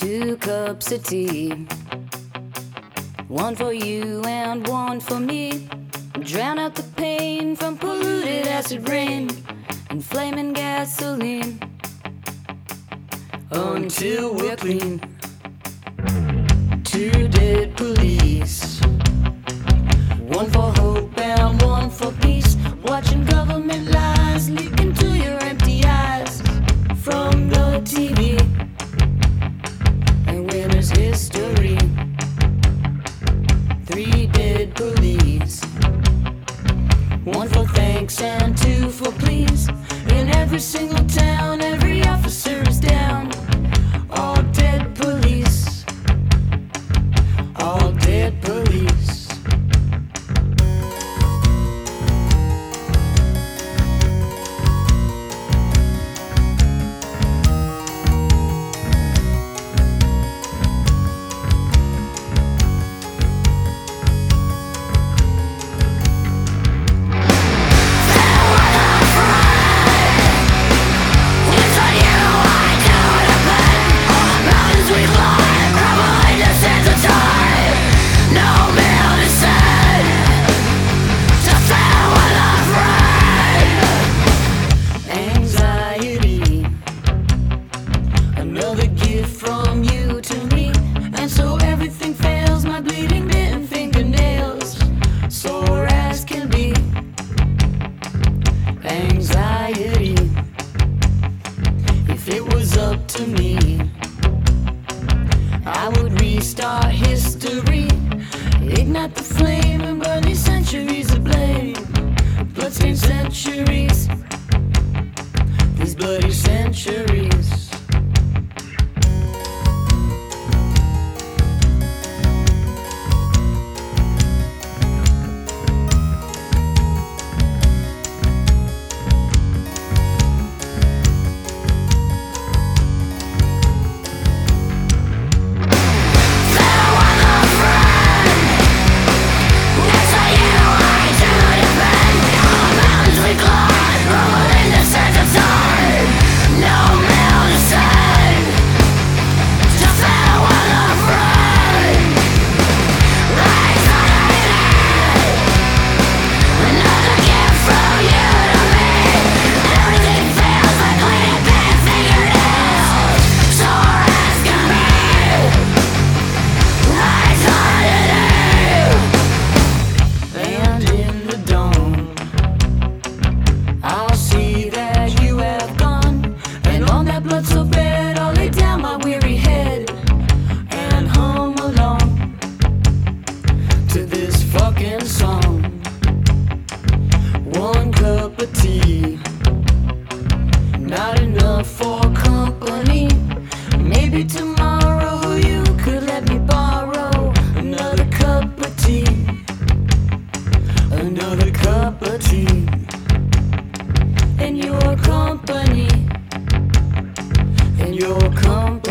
Two cups of tea. One for you and one for me. Drown out the pain from polluted acid rain and flaming gasoline. Until we're clean. Two dead police. One for three dead police. One for thanks and two for please. In every single me, I would restart history, ignite the flame, and burn these centuries of blame. Bloodstained centuries these bloody centuries. in your company, in your company.